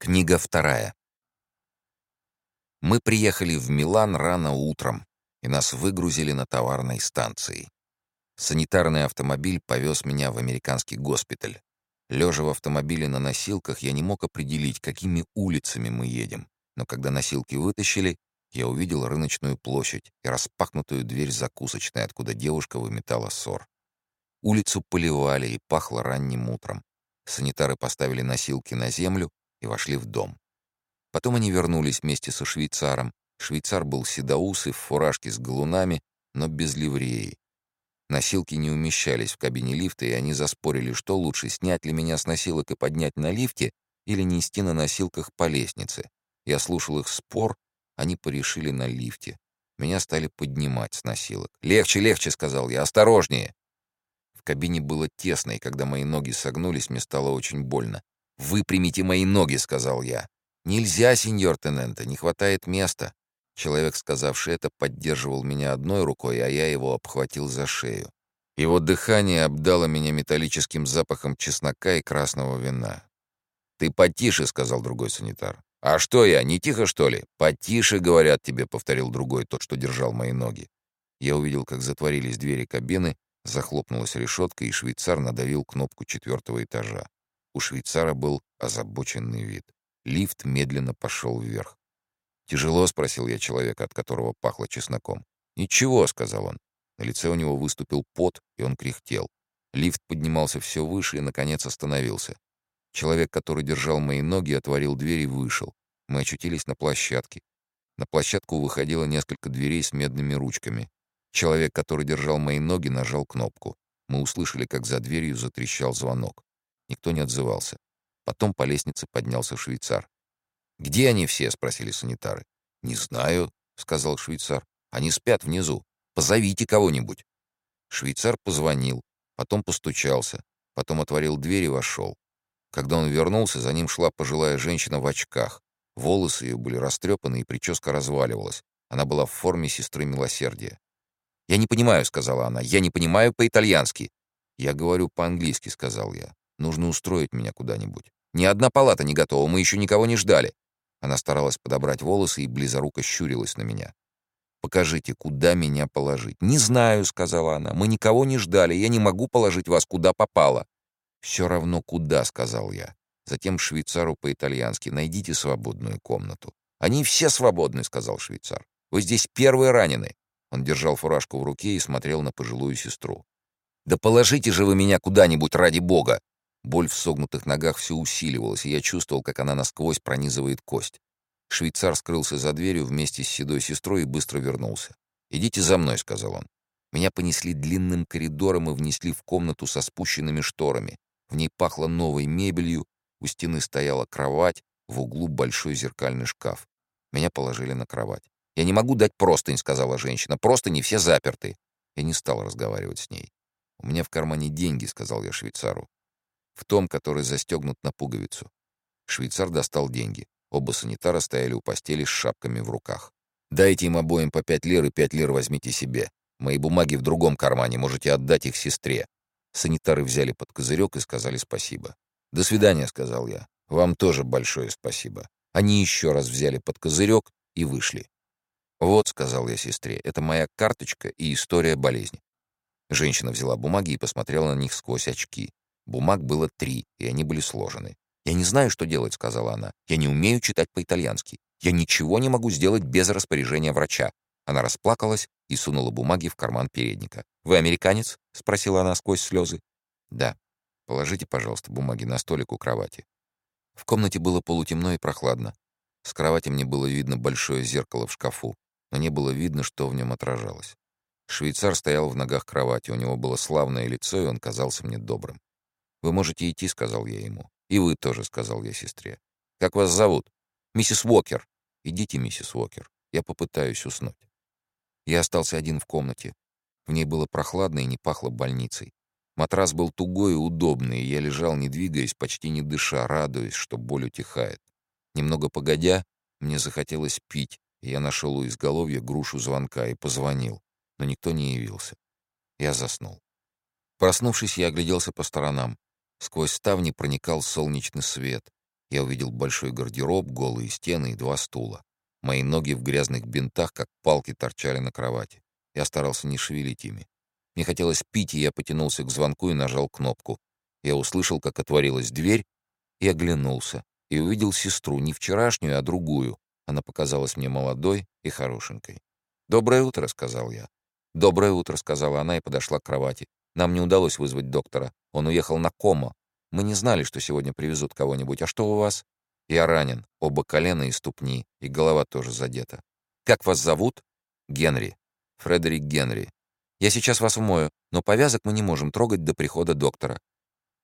Книга вторая. Мы приехали в Милан рано утром, и нас выгрузили на товарной станции. Санитарный автомобиль повез меня в американский госпиталь. Лежа в автомобиле на носилках, я не мог определить, какими улицами мы едем. Но когда носилки вытащили, я увидел рыночную площадь и распахнутую дверь закусочной, откуда девушка выметала ссор. Улицу поливали и пахло ранним утром. Санитары поставили носилки на землю, и вошли в дом. Потом они вернулись вместе со швейцаром. Швейцар был седоусый, в фуражке с галунами, но без ливреи. Носилки не умещались в кабине лифта, и они заспорили, что лучше, снять ли меня с носилок и поднять на лифте или нести на носилках по лестнице. Я слушал их спор, они порешили на лифте. Меня стали поднимать с носилок. «Легче, легче», — сказал я, — «осторожнее». В кабине было тесно, и когда мои ноги согнулись, мне стало очень больно. «Выпрямите мои ноги», — сказал я. «Нельзя, сеньор Тененте, не хватает места». Человек, сказавший это, поддерживал меня одной рукой, а я его обхватил за шею. Его дыхание обдало меня металлическим запахом чеснока и красного вина. «Ты потише», — сказал другой санитар. «А что я, не тихо, что ли?» «Потише, говорят тебе», — повторил другой, тот, что держал мои ноги. Я увидел, как затворились двери кабины, захлопнулась решетка, и швейцар надавил кнопку четвертого этажа. У швейцара был озабоченный вид. Лифт медленно пошел вверх. «Тяжело?» — спросил я человека, от которого пахло чесноком. «Ничего», — сказал он. На лице у него выступил пот, и он кряхтел. Лифт поднимался все выше и, наконец, остановился. Человек, который держал мои ноги, отворил дверь и вышел. Мы очутились на площадке. На площадку выходило несколько дверей с медными ручками. Человек, который держал мои ноги, нажал кнопку. Мы услышали, как за дверью затрещал звонок. Никто не отзывался. Потом по лестнице поднялся швейцар. «Где они все?» — спросили санитары. «Не знаю», — сказал швейцар. «Они спят внизу. Позовите кого-нибудь». Швейцар позвонил, потом постучался, потом отворил дверь и вошел. Когда он вернулся, за ним шла пожилая женщина в очках. Волосы ее были растрепаны, и прическа разваливалась. Она была в форме сестры милосердия. «Я не понимаю», — сказала она. «Я не понимаю по-итальянски». «Я говорю по-английски», — сказал я. Нужно устроить меня куда-нибудь. Ни одна палата не готова, мы еще никого не ждали. Она старалась подобрать волосы и близоруко щурилась на меня. «Покажите, куда меня положить?» «Не знаю», — сказала она. «Мы никого не ждали. Я не могу положить вас куда попало». «Все равно куда», — сказал я. Затем швейцару по-итальянски. «Найдите свободную комнату». «Они все свободны», — сказал швейцар. «Вы здесь первые ранены». Он держал фуражку в руке и смотрел на пожилую сестру. «Да положите же вы меня куда-нибудь ради бога!» Боль в согнутых ногах все усиливалась, и я чувствовал, как она насквозь пронизывает кость. Швейцар скрылся за дверью вместе с седой сестрой и быстро вернулся. «Идите за мной», — сказал он. Меня понесли длинным коридором и внесли в комнату со спущенными шторами. В ней пахло новой мебелью, у стены стояла кровать, в углу большой зеркальный шкаф. Меня положили на кровать. «Я не могу дать простынь», — сказала женщина. «Просто не все заперты». Я не стал разговаривать с ней. «У меня в кармане деньги», — сказал я швейцару в том, который застегнут на пуговицу. Швейцар достал деньги. Оба санитара стояли у постели с шапками в руках. «Дайте им обоим по пять лир и пять лир возьмите себе. Мои бумаги в другом кармане, можете отдать их сестре». Санитары взяли под козырек и сказали спасибо. «До свидания», — сказал я. «Вам тоже большое спасибо». Они еще раз взяли под козырек и вышли. «Вот», — сказал я сестре, — «это моя карточка и история болезни». Женщина взяла бумаги и посмотрела на них сквозь очки. Бумаг было три, и они были сложены. «Я не знаю, что делать», — сказала она. «Я не умею читать по-итальянски. Я ничего не могу сделать без распоряжения врача». Она расплакалась и сунула бумаги в карман передника. «Вы американец?» — спросила она сквозь слезы. «Да. Положите, пожалуйста, бумаги на столик у кровати». В комнате было полутемно и прохладно. С кровати мне было видно большое зеркало в шкафу, но не было видно, что в нем отражалось. Швейцар стоял в ногах кровати, у него было славное лицо, и он казался мне добрым. «Вы можете идти», — сказал я ему. «И вы тоже», — сказал я сестре. «Как вас зовут?» «Миссис Уокер». «Идите, миссис Уокер. Я попытаюсь уснуть». Я остался один в комнате. В ней было прохладно и не пахло больницей. Матрас был тугой и удобный, и я лежал, не двигаясь, почти не дыша, радуясь, что боль утихает. Немного погодя, мне захотелось пить, и я нашел у изголовья грушу звонка и позвонил, но никто не явился. Я заснул. Проснувшись, я огляделся по сторонам. Сквозь ставни проникал солнечный свет. Я увидел большой гардероб, голые стены и два стула. Мои ноги в грязных бинтах, как палки, торчали на кровати. Я старался не шевелить ими. Мне хотелось пить, и я потянулся к звонку и нажал кнопку. Я услышал, как отворилась дверь, и оглянулся, и увидел сестру, не вчерашнюю, а другую. Она показалась мне молодой и хорошенькой. «Доброе утро», — сказал я. «Доброе утро», — сказала она и подошла к кровати. «Нам не удалось вызвать доктора. Он уехал на комо. Мы не знали, что сегодня привезут кого-нибудь. А что у вас?» «Я ранен. Оба колена и ступни, и голова тоже задета». «Как вас зовут?» «Генри. Фредерик Генри. Я сейчас вас умою, но повязок мы не можем трогать до прихода доктора.